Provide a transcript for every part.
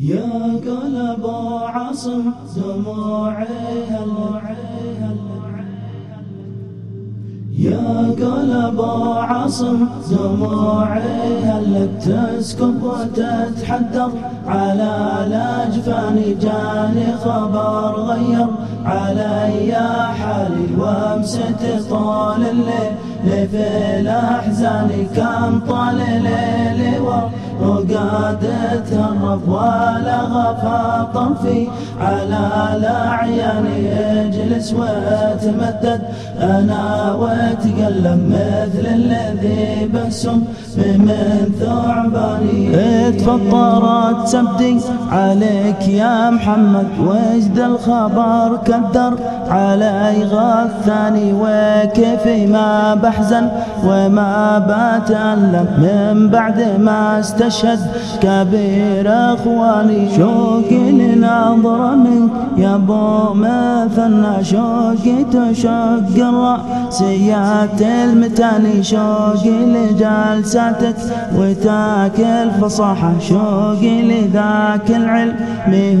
يا قلب عاصم دموعي يا قلب عاصم دموعي هلك تسكب وتتحدر على الأجفان جاني خبر غير علي حالي. وامست طال الليل في الأحزان كم طال ليلي وقاد تهرب ولا غفى طرفي على الاعيان اجلس واتمدد. أنا وأتكلم مثل الذي بسم من ثعباني تفطرت سبدي عليك يا محمد. وجد الخبر كدر علي غثاني وكيفي ما بحزن وما بتألم. من بعد ما استشهد كبير أخواني. شوقي لنظرة يا أبو مثنى شوقي تشق الرأسيات المتاني شوقي لجلساتك وتاكل فصاحة شوقي لذاك العلم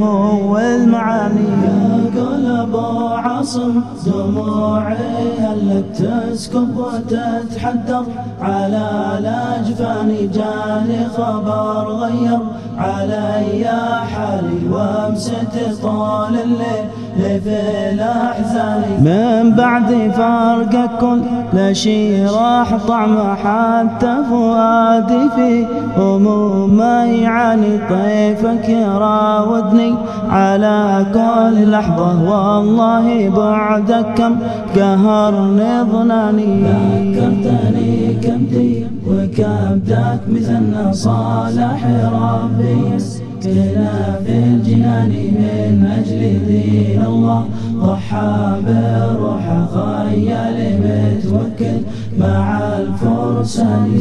هو المعاني. يا قلب عاصم دموعي هلك تسكب وتتحدر على الاجفان جاني خبر غير. علي حالي وامست طال الليل في الأحزان. من بعد فرق كل شي راح طعم حتى فؤادي في هموم ما يعاني. طيفك يراودني على كل لحظة. والله بعدك كم قهرني ظناني. ذكرتني كم دي وكبدك مثلنا صالح ربي. كنا في الجنان من أجل دين الله. ضحى بروحه خيال متوكل. مع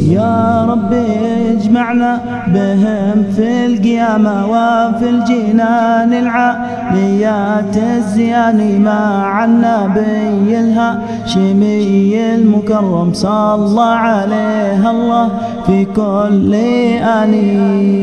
يا ربي اجمعنا بهم في القيامة وفي الجنان العاليات الزيان مع النبي الهاشمي المكرم صلى عليه الله في كل آنين.